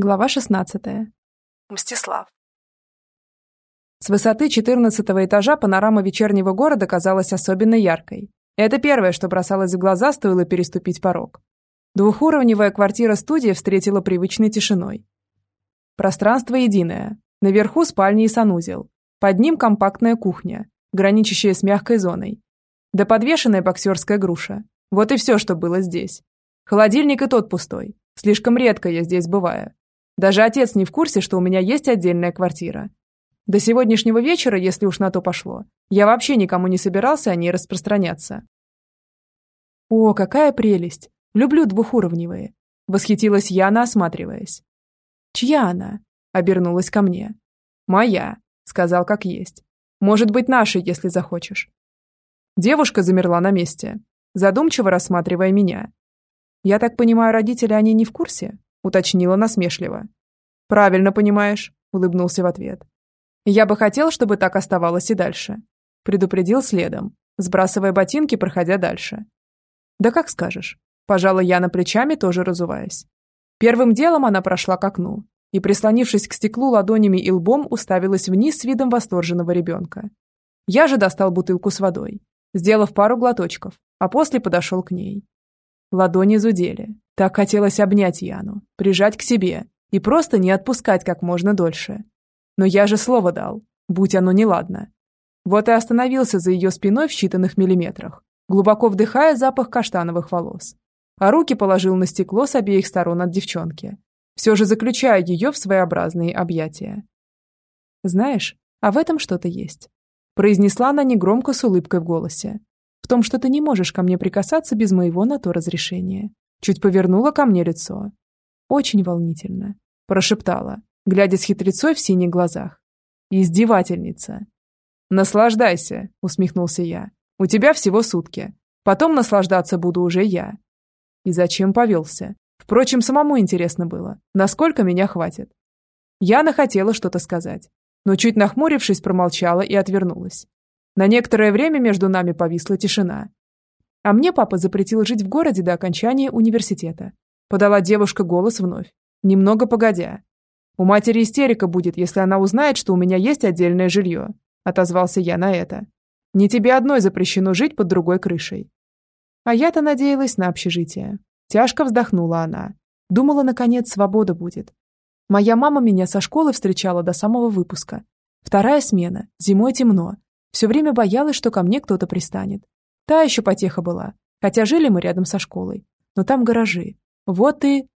Глава 16. Мстислав. С высоты 14 этажа панорама вечернего города казалась особенно яркой. Это первое, что бросалось в глаза, стоило переступить порог. Двухуровневая квартира-студия встретила привычной тишиной. Пространство единое. Наверху спальня и санузел. Под ним компактная кухня, граничащая с мягкой зоной. Да подвешенная боксерская груша. Вот и все, что было здесь. Холодильник и тот пустой. Слишком редко я здесь бываю. Даже отец не в курсе, что у меня есть отдельная квартира. До сегодняшнего вечера, если уж на то пошло, я вообще никому не собирался о ней распространяться. О, какая прелесть! Люблю двухуровневые. Восхитилась Яна, осматриваясь. Чья она? Обернулась ко мне. Моя, сказал как есть. Может быть, нашей, если захочешь. Девушка замерла на месте, задумчиво рассматривая меня. Я так понимаю, родители они не в курсе? Уточнила насмешливо. «Правильно понимаешь», — улыбнулся в ответ. «Я бы хотел, чтобы так оставалось и дальше», — предупредил следом, сбрасывая ботинки, проходя дальше. «Да как скажешь», — пожала Яна плечами, тоже разуваясь. Первым делом она прошла к окну и, прислонившись к стеклу ладонями и лбом, уставилась вниз с видом восторженного ребенка. Я же достал бутылку с водой, сделав пару глоточков, а после подошел к ней. Ладони зудели. Так хотелось обнять Яну, прижать к себе и просто не отпускать как можно дольше. Но я же слово дал, будь оно неладно. Вот и остановился за ее спиной в считанных миллиметрах, глубоко вдыхая запах каштановых волос. А руки положил на стекло с обеих сторон от девчонки, все же заключая ее в своеобразные объятия. «Знаешь, а в этом что-то есть», произнесла она негромко с улыбкой в голосе, в том, что ты не можешь ко мне прикасаться без моего на то разрешения. Чуть повернула ко мне лицо. Очень волнительно. Прошептала, глядя с хитрецой в синих глазах. Издевательница. «Наслаждайся», — усмехнулся я. «У тебя всего сутки. Потом наслаждаться буду уже я». И зачем повелся? Впрочем, самому интересно было, насколько меня хватит. Яна хотела что-то сказать, но чуть нахмурившись, промолчала и отвернулась. На некоторое время между нами повисла тишина. А мне папа запретил жить в городе до окончания университета. Подала девушка голос вновь, немного погодя. «У матери истерика будет, если она узнает, что у меня есть отдельное жилье», отозвался я на это. «Не тебе одной запрещено жить под другой крышей». А я-то надеялась на общежитие. Тяжко вздохнула она. Думала, наконец, свобода будет. Моя мама меня со школы встречала до самого выпуска. Вторая смена. Зимой темно. Все время боялась, что ко мне кто-то пристанет. Та еще потеха была, хотя жили мы рядом со школой. Но там гаражи. Вот и...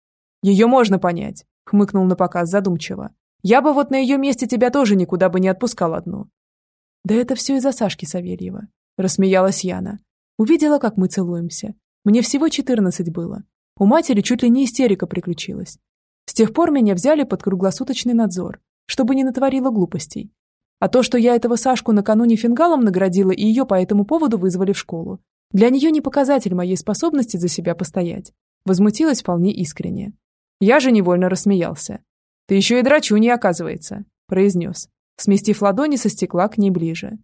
Ее можно понять, хмыкнул на показ задумчиво. Я бы вот на ее месте тебя тоже никуда бы не отпускал одну. Да это все из-за Сашки Савельева. Рассмеялась Яна. Увидела, как мы целуемся. Мне всего четырнадцать было. У матери чуть ли не истерика приключилась. С тех пор меня взяли под круглосуточный надзор, чтобы не натворила глупостей. А то, что я этого Сашку накануне фингалом наградила и ее по этому поводу вызвали в школу, для нее не показатель моей способности за себя постоять. Возмутилась вполне искренне. Я же невольно рассмеялся. «Ты еще и драчунья, оказывается», – произнес, сместив ладони со стекла к ней ближе.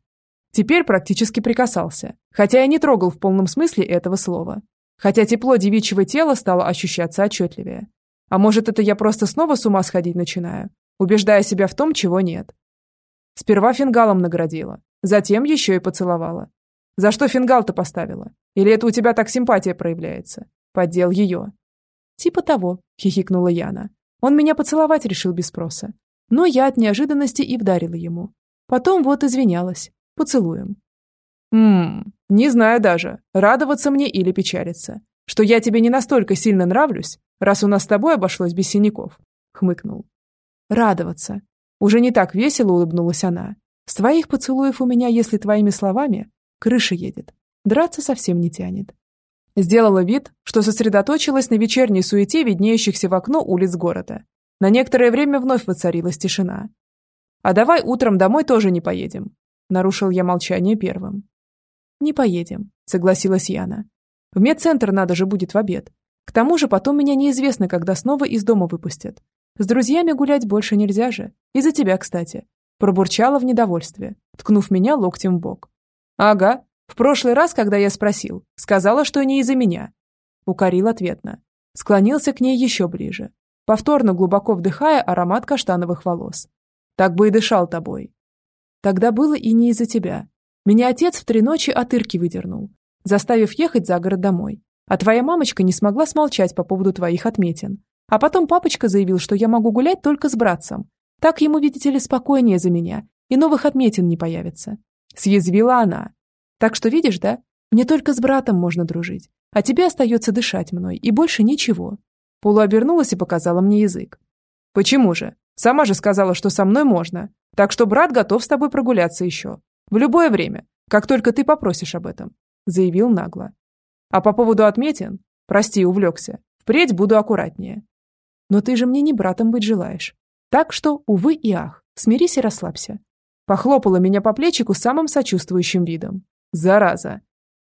Теперь практически прикасался, хотя и не трогал в полном смысле этого слова. Хотя тепло девичьего тела стало ощущаться отчетливее. А может, это я просто снова с ума сходить начинаю, убеждая себя в том, чего нет. Сперва фингалом наградила, затем еще и поцеловала. За что фингал-то поставила? Или это у тебя так симпатия проявляется? Поддел ее. Типа того, хихикнула Яна. Он меня поцеловать решил без спроса. Но я от неожиданности и вдарила ему. Потом вот извинялась. Поцелуем. Ммм, не знаю даже, радоваться мне или печалиться. Что я тебе не настолько сильно нравлюсь, раз у нас с тобой обошлось без синяков. Хмыкнул. Радоваться. Уже не так весело улыбнулась она. С твоих поцелуев у меня, если твоими словами, крыша едет. Драться совсем не тянет. Сделала вид, что сосредоточилась на вечерней суете виднеющихся в окно улиц города. На некоторое время вновь воцарилась тишина. «А давай утром домой тоже не поедем», – нарушил я молчание первым. «Не поедем», – согласилась Яна. «В медцентр надо же будет в обед. К тому же потом меня неизвестно, когда снова из дома выпустят. С друзьями гулять больше нельзя же. Из-за тебя, кстати. Пробурчала в недовольстве, ткнув меня локтем в бок. Ага, в прошлый раз, когда я спросил, сказала, что не из-за меня. Укорил ответно. Склонился к ней еще ближе. повторно глубоко вдыхая аромат каштановых волос. «Так бы и дышал тобой». Тогда было и не из-за тебя. Меня отец в три ночи от Ирки выдернул, заставив ехать за город домой. А твоя мамочка не смогла смолчать по поводу твоих отметин. А потом папочка заявил, что я могу гулять только с братцем. Так ему, видите ли, спокойнее за меня, и новых отметин не появится. Съязвила она. Так что видишь, да? Мне только с братом можно дружить, а тебе остается дышать мной, и больше ничего. Полу обернулась и показала мне язык. Почему же? Сама же сказала, что со мной можно. Так что брат готов с тобой прогуляться еще. В любое время, как только ты попросишь об этом», – заявил нагло. «А по поводу отметин? Прости, увлекся. Впредь буду аккуратнее». «Но ты же мне не братом быть желаешь. Так что, увы и ах, смирись и расслабься». Похлопала меня по плечику самым сочувствующим видом. «Зараза!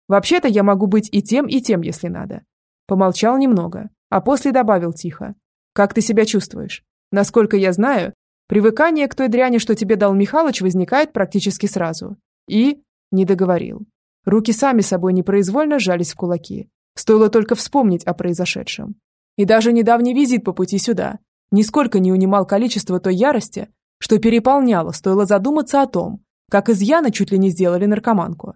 Вообще-то я могу быть и тем, и тем, если надо». Помолчал немного, а после добавил тихо. «Как ты себя чувствуешь? Насколько я знаю, Привыкание к той дряни, что тебе дал Михалыч, возникает практически сразу. И... не договорил. Руки сами собой непроизвольно сжались в кулаки. Стоило только вспомнить о произошедшем. И даже недавний визит по пути сюда нисколько не унимал количество той ярости, что переполняло, стоило задуматься о том, как из Яны чуть ли не сделали наркоманку.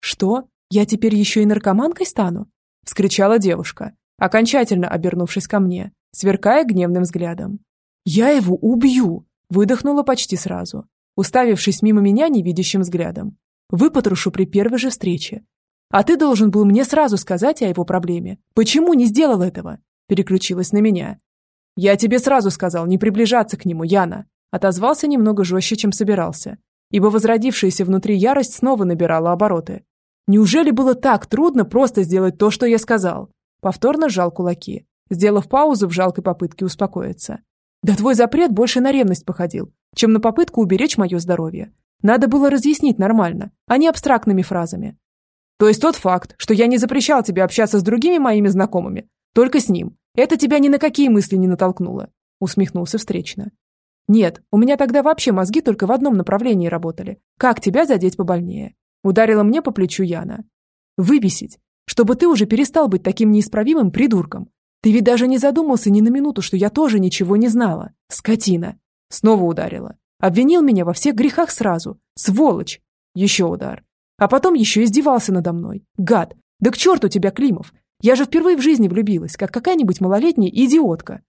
«Что? Я теперь еще и наркоманкой стану?» – вскричала девушка, окончательно обернувшись ко мне, сверкая гневным взглядом. «Я его убью!» – выдохнула почти сразу, уставившись мимо меня невидящим взглядом. «Выпотрошу при первой же встрече. А ты должен был мне сразу сказать о его проблеме. Почему не сделал этого?» – переключилась на меня. «Я тебе сразу сказал не приближаться к нему, Яна!» – отозвался немного жестче, чем собирался, ибо возродившаяся внутри ярость снова набирала обороты. «Неужели было так трудно просто сделать то, что я сказал?» Повторно сжал кулаки, сделав паузу в жалкой попытке успокоиться. Да твой запрет больше на ревность походил, чем на попытку уберечь мое здоровье. Надо было разъяснить нормально, а не абстрактными фразами. То есть тот факт, что я не запрещал тебе общаться с другими моими знакомыми, только с ним, это тебя ни на какие мысли не натолкнуло, усмехнулся встречно. Нет, у меня тогда вообще мозги только в одном направлении работали. Как тебя задеть побольнее? Ударила мне по плечу Яна. Выбесить, чтобы ты уже перестал быть таким неисправимым придурком, ты ведь даже не задумался ни на минуту, что я тоже ничего не знала. Скотина. Снова ударила. Обвинил меня во всех грехах сразу. Сволочь. Еще удар. А потом еще издевался надо мной. Гад. Да к черту тебя, Климов. Я же впервые в жизни влюбилась, как какая-нибудь малолетняя идиотка.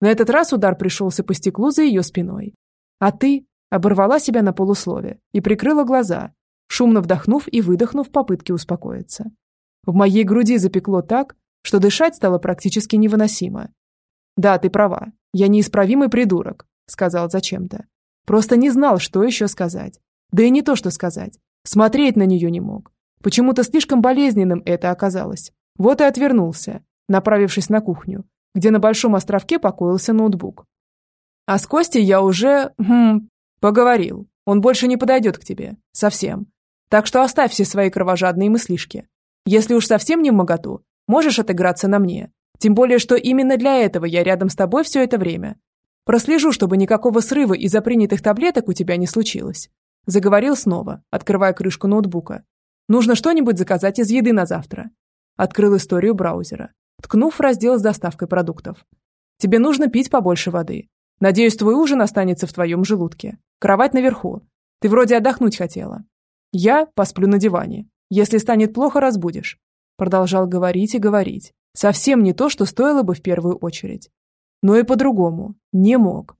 На этот раз удар пришелся по стеклу за ее спиной. А ты оборвала себя на полуслове и прикрыла глаза, шумно вдохнув и выдохнув в попытке успокоиться. В моей груди запекло так, что дышать стало практически невыносимо. «Да, ты права. Я неисправимый придурок», — сказал зачем-то. Просто не знал, что еще сказать. Да и не то, что сказать. Смотреть на нее не мог. Почему-то слишком болезненным это оказалось. Вот и отвернулся, направившись на кухню, где на большом островке покоился ноутбук. А с Костей я уже... Хм, поговорил. Он больше не подойдет к тебе. Совсем. Так что оставь все свои кровожадные мыслишки. Если уж совсем не в моготу, Можешь отыграться на мне. Тем более, что именно для этого я рядом с тобой все это время. Прослежу, чтобы никакого срыва из-за принятых таблеток у тебя не случилось. Заговорил снова, открывая крышку ноутбука. Нужно что-нибудь заказать из еды на завтра. Открыл историю браузера, ткнув в раздел с доставкой продуктов. Тебе нужно пить побольше воды. Надеюсь, твой ужин останется в твоем желудке. Кровать наверху. Ты вроде отдохнуть хотела. Я посплю на диване. Если станет плохо, разбудишь. Продолжал говорить и говорить. Совсем не то, что стоило бы в первую очередь. Но и по-другому. Не мог.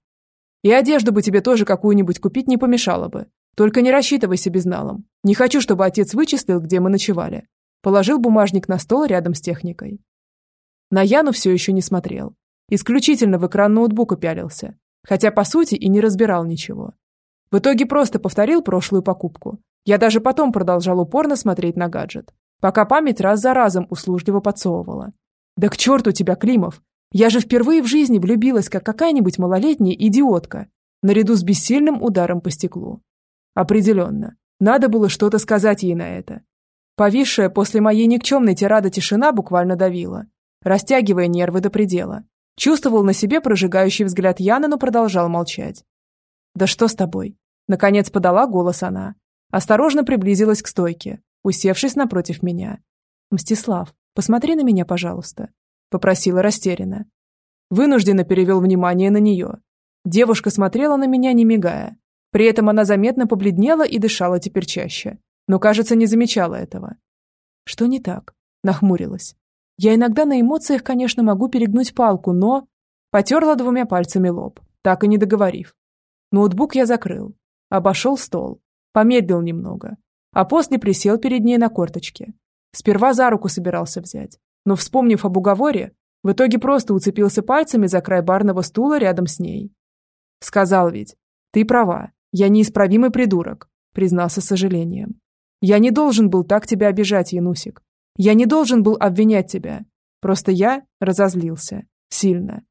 И одежду бы тебе тоже какую-нибудь купить не помешало бы. Только не рассчитывайся безналом. Не хочу, чтобы отец вычислил, где мы ночевали. Положил бумажник на стол рядом с техникой. На Яну все еще не смотрел. Исключительно в экран ноутбука пялился. Хотя, по сути, и не разбирал ничего. В итоге просто повторил прошлую покупку. Я даже потом продолжал упорно смотреть на гаджет пока память раз за разом услужливо подсовывала. «Да к черту тебя, Климов! Я же впервые в жизни влюбилась, как какая-нибудь малолетняя идиотка, наряду с бессильным ударом по стеклу. Определенно, надо было что-то сказать ей на это. Повисшая после моей никчемной тирады тишина буквально давила, растягивая нервы до предела. Чувствовал на себе прожигающий взгляд Яна, но продолжал молчать. «Да что с тобой?» Наконец подала голос она. Осторожно приблизилась к стойке, усевшись напротив меня. «Мстислав, посмотри на меня, пожалуйста», — попросила растерянно. Вынужденно перевел внимание на нее. Девушка смотрела на меня, не мигая. При этом она заметно побледнела и дышала теперь чаще. Но, кажется, не замечала этого. Что не так? Нахмурилась. Я иногда на эмоциях, конечно, могу перегнуть палку, но... Потерла двумя пальцами лоб, так и не договорив. Ноутбук я закрыл. Обошел стол. Помедлил немного. А после присел перед ней на корточке. Сперва за руку собирался взять. Но, вспомнив об уговоре, в итоге просто уцепился пальцами за край барного стула рядом с ней. Сказал ведь, ты права, я неисправимый придурок, признался с сожалением. Я не должен был так тебя обижать, Янусик. Я не должен был обвинять тебя. Просто я разозлился. Сильно.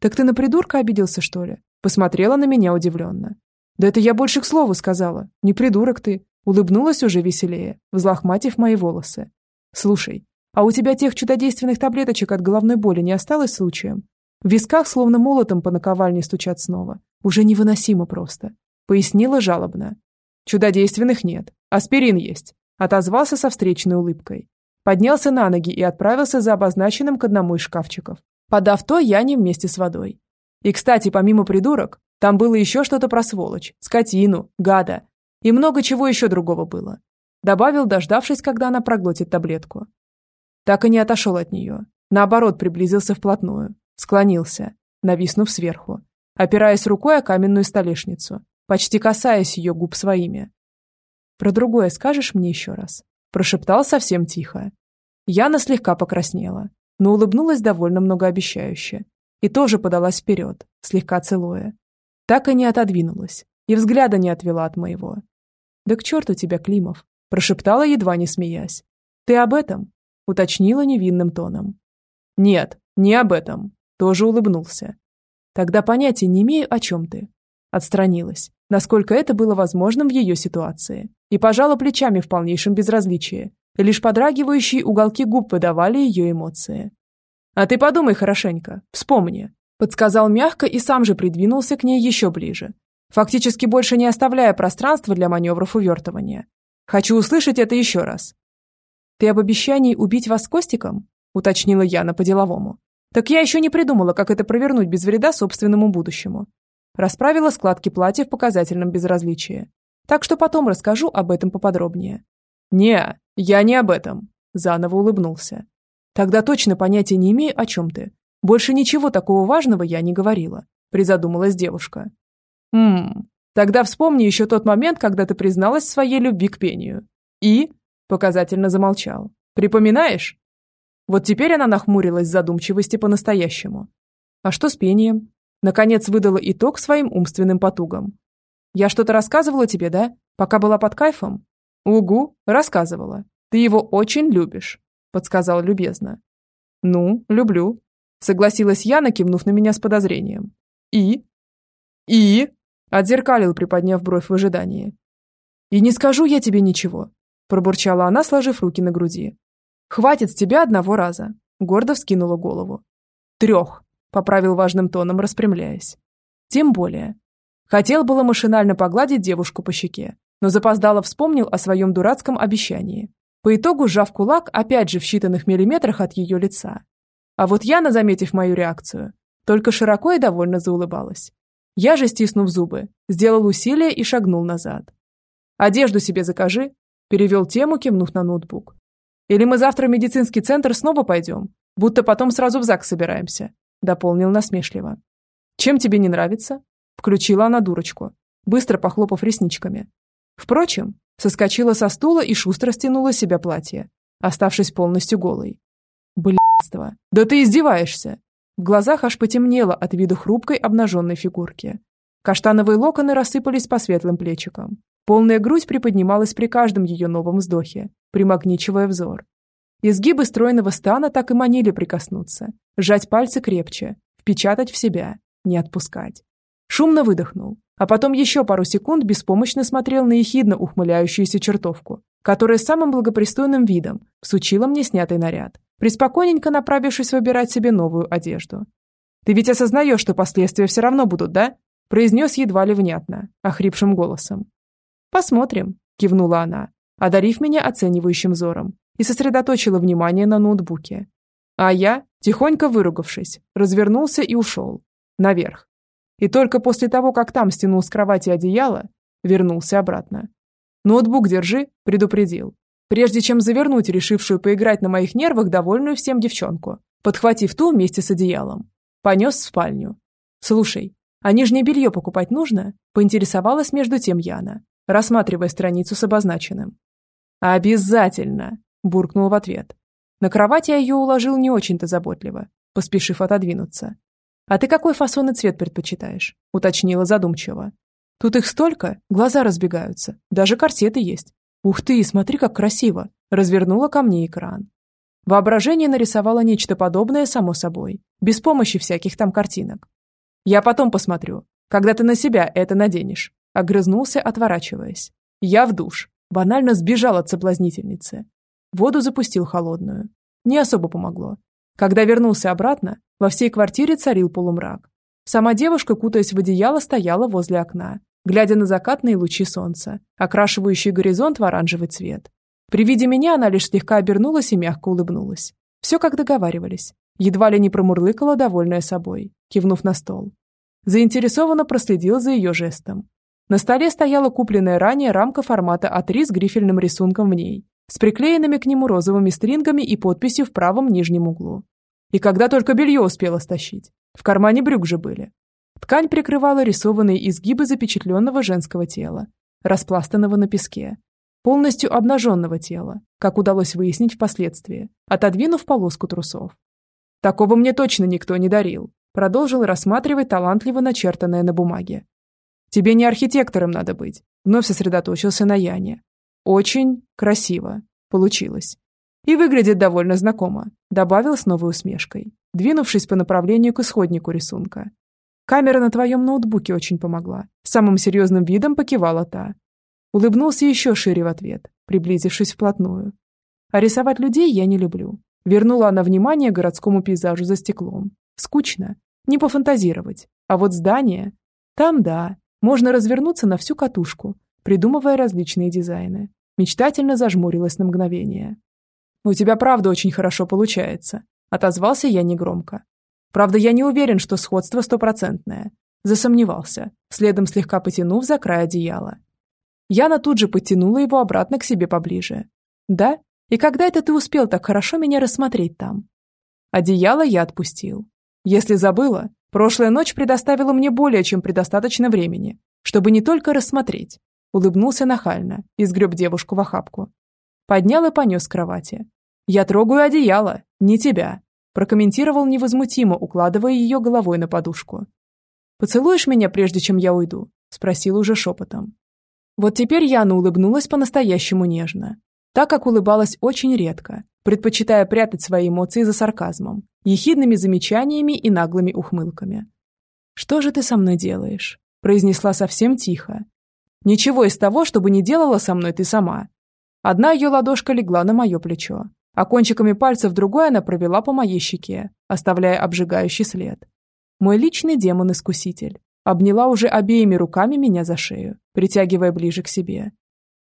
Так ты на придурка обиделся, что ли? Посмотрела на меня удивленно. Да это я больше к слову сказала. Не придурок ты. Улыбнулась уже веселее, взлохматив мои волосы. Слушай, а у тебя тех чудодейственных таблеточек от головной боли не осталось случаем? В висках словно молотом по наковальне стучат снова. Уже невыносимо просто. Пояснила жалобно. Чудодейственных нет. Аспирин есть. Отозвался со встречной улыбкой. Поднялся на ноги и отправился за обозначенным к одному из шкафчиков. Подав то Яне вместе с водой. И, кстати, помимо придурок, там было еще что-то про сволочь, скотину, гада. И много чего еще другого было. Добавил, дождавшись, когда она проглотит таблетку. Так и не отошел от нее. Наоборот, приблизился вплотную. Склонился, нависнув сверху. Опираясь рукой о каменную столешницу. Почти касаясь ее губ своими. «Про другое скажешь мне еще раз?» Прошептал совсем тихо. Яна слегка покраснела, но улыбнулась довольно многообещающе. И тоже подалась вперед, слегка целуя. Так и не отодвинулась, и взгляда не отвела от моего. «Да к черту тебя, Климов!» Прошептала, едва не смеясь. «Ты об этом?» Уточнила невинным тоном. «Нет, не об этом!» Тоже улыбнулся. «Тогда понятия не имею, о чем ты». Отстранилась, насколько это было возможным в ее ситуации, и пожала плечами в полнейшем безразличии. Лишь подрагивающие уголки губ выдавали ее эмоции. «А ты подумай хорошенько, вспомни», подсказал мягко и сам же придвинулся к ней еще ближе, фактически больше не оставляя пространства для маневров увертывания. «Хочу услышать это еще раз». «Ты об обещании убить вас Костиком?» уточнила Яна по-деловому. «Так я еще не придумала, как это провернуть без вреда собственному будущему. Расправила складки платья в показательном безразличии. Так что потом расскажу об этом поподробнее. «Не, я не об этом», – заново улыбнулся. «Тогда точно понятия не имею, о чем ты. Больше ничего такого важного я не говорила», – призадумалась девушка. «Ммм, тогда вспомни еще тот момент, когда ты призналась своей любви к пению. И?» – показательно замолчал. «Припоминаешь?» Вот теперь она нахмурилась задумчивости по-настоящему. «А что с пением?» Наконец выдала итог своим умственным потугам. «Я что-то рассказывала тебе, да? Пока была под кайфом?» «Угу, рассказывала. Ты его очень любишь», — подсказал любезно. «Ну, люблю», — согласилась Яна, кивнув на меня с подозрением. «И?» «И?» — отзеркалил, приподняв бровь в ожидании. «И не скажу я тебе ничего», — пробурчала она, сложив руки на груди. «Хватит с тебя одного раза», — гордо вскинула голову. «Трех», поправил важным тоном, распрямляясь. Тем более. Хотел было машинально погладить девушку по щеке, но запоздало вспомнил о своем дурацком обещании. По итогу, сжав кулак, опять же в считанных миллиметрах от ее лица. А вот Яна, заметив мою реакцию, только широко и довольно заулыбалась. Я же, стиснув зубы, сделал усилие и шагнул назад. «Одежду себе закажи», – перевел тему, кивнув на ноутбук. «Или мы завтра в медицинский центр снова пойдем, будто потом сразу в ЗАГС собираемся. – дополнил насмешливо. «Чем тебе не нравится?» – включила она дурочку, быстро похлопав ресничками. Впрочем, соскочила со стула и шустро стянула себя платье, оставшись полностью голой. «Блядство! Да ты издеваешься!» В глазах аж потемнело от вида хрупкой обнаженной фигурки. Каштановые локоны рассыпались по светлым плечикам. Полная грудь приподнималась при каждом ее новом вздохе, примагничивая взор. Изгибы стройного стана так и манили прикоснуться, сжать пальцы крепче, впечатать в себя, не отпускать. Шумно выдохнул, а потом еще пару секунд беспомощно смотрел на ехидно ухмыляющуюся чертовку, которая самым благопристойным видом всучила мне снятый наряд, приспокойненько направившись выбирать себе новую одежду. «Ты ведь осознаешь, что последствия все равно будут, да?» произнес едва ли внятно, охрипшим голосом. «Посмотрим», – кивнула она, одарив меня оценивающим взором, и сосредоточила внимание на ноутбуке. А я, тихонько выругавшись, развернулся и ушел. Наверх. И только после того, как там стянул с кровати одеяло, вернулся обратно. «Ноутбук держи», – предупредил. Прежде чем завернуть решившую поиграть на моих нервах довольную всем девчонку, подхватив ту вместе с одеялом. Понес в спальню. «Слушай, а нижнее белье покупать нужно?» – поинтересовалась между тем Яна, рассматривая страницу с обозначенным. «Обязательно!» – буркнул в ответ. На кровать я ее уложил не очень-то заботливо, поспешив отодвинуться. «А ты какой фасон и цвет предпочитаешь?» – уточнила задумчиво. «Тут их столько, глаза разбегаются, даже корсеты есть. Ух ты, смотри, как красиво!» – развернула ко мне экран. Воображение нарисовало нечто подобное само собой, без помощи всяких там картинок. «Я потом посмотрю, когда ты на себя это наденешь», – огрызнулся, отворачиваясь. «Я в душ». Банально сбежал от соблазнительницы. Воду запустил холодную. Не особо помогло. Когда вернулся обратно, во всей квартире царил полумрак. Сама девушка, кутаясь в одеяло, стояла возле окна, глядя на закатные лучи солнца, окрашивающие горизонт в оранжевый цвет. При виде меня она лишь слегка обернулась и мягко улыбнулась. Все как договаривались. Едва ли не промурлыкала, довольная собой, кивнув на стол. Заинтересованно проследил за ее жестом. На столе стояла купленная ранее рамка формата А3 с грифельным рисунком в ней, с приклеенными к нему розовыми стрингами и подписью в правом нижнем углу. И когда только белье успела стащить. В кармане брюк же были. Ткань прикрывала рисованные изгибы запечатленного женского тела, распластанного на песке, полностью обнаженного тела, как удалось выяснить впоследствии, отодвинув полоску трусов. «Такого мне точно никто не дарил», продолжил рассматривать талантливо начертанное на бумаге. «Тебе не архитектором надо быть», вновь сосредоточился на Яне. «Очень красиво. Получилось. И выглядит довольно знакомо», добавил с новой усмешкой, двинувшись по направлению к исходнику рисунка. «Камера на твоем ноутбуке очень помогла», самым серьезным видом покивала та, Улыбнулся еще шире в ответ, приблизившись вплотную. А рисовать людей я не люблю. Вернула она внимание городскому пейзажу за стеклом. Скучно. Не пофантазировать. А вот здание... Там да. Можно развернуться на всю катушку, придумывая различные дизайны. Мечтательно зажмурилась на мгновение. «У тебя правда очень хорошо получается», — отозвался я негромко. «Правда, я не уверен, что сходство стопроцентное». Засомневался, следом слегка потянув за край одеяла. Яна тут же подтянула его обратно к себе поближе. «Да? И когда это ты успел так хорошо меня рассмотреть там?» Одеяло я отпустил. Если забыла, прошлая ночь предоставила мне более чем предостаточно времени, чтобы не только рассмотреть. Улыбнулся нахально и сгреб девушку в охапку. Поднял и понес к кровати. «Я трогаю одеяло, не тебя», прокомментировал невозмутимо, укладывая ее головой на подушку. «Поцелуешь меня, прежде чем я уйду?» спросил уже шепотом. Вот теперь Яна улыбнулась по-настоящему нежно, так как улыбалась очень редко, предпочитая прятать свои эмоции за сарказмом, ехидными замечаниями и наглыми ухмылками. «Что же ты со мной делаешь?» – произнесла совсем тихо. «Ничего из того, чтобы не делала со мной ты сама». Одна ее ладошка легла на мое плечо, а кончиками пальцев другой она провела по моей щеке, оставляя обжигающий след. Мой личный демон-искуситель обняла уже обеими руками меня за шею, притягивая ближе к себе.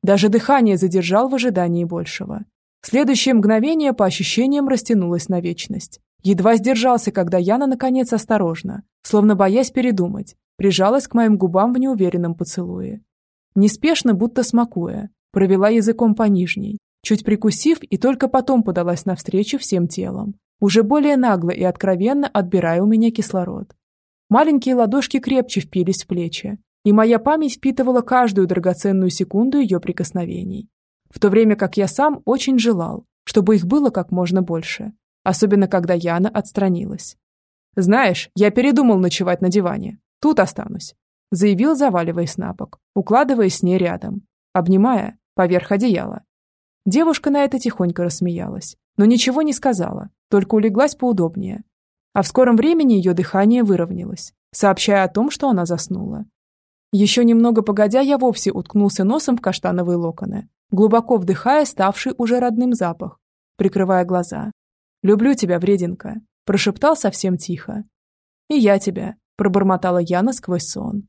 Даже дыхание задержал в ожидании большего. Следующее мгновение по ощущениям растянулось на вечность. Едва сдержался, когда Яна, наконец, осторожно, словно боясь передумать, прижалась к моим губам в неуверенном поцелуе. Неспешно, будто смакуя, провела языком по нижней, чуть прикусив и только потом подалась навстречу всем телом, уже более нагло и откровенно отбирая у меня кислород. Маленькие ладошки крепче впились в плечи, и моя память впитывала каждую драгоценную секунду ее прикосновений. В то время как я сам очень желал, чтобы их было как можно больше, особенно когда Яна отстранилась. «Знаешь, я передумал ночевать на диване. Тут останусь», заявил, заваливаясь на бок, укладываясь с ней рядом, обнимая поверх одеяла. Девушка на это тихонько рассмеялась, но ничего не сказала, только улеглась поудобнее, а в скором времени ее дыхание выровнялось, сообщая о том, что она заснула. Еще немного погодя, я вовсе уткнулся носом в каштановые локоны, глубоко вдыхая ставший уже родным запах, прикрывая глаза. «Люблю тебя, врединка», – прошептал совсем тихо. «И я тебя», – пробормотала Яна сквозь сон.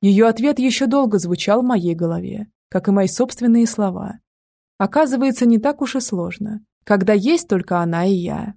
Ее ответ еще долго звучал в моей голове, как и мои собственные слова. Оказывается, не так уж и сложно, когда есть только она и я.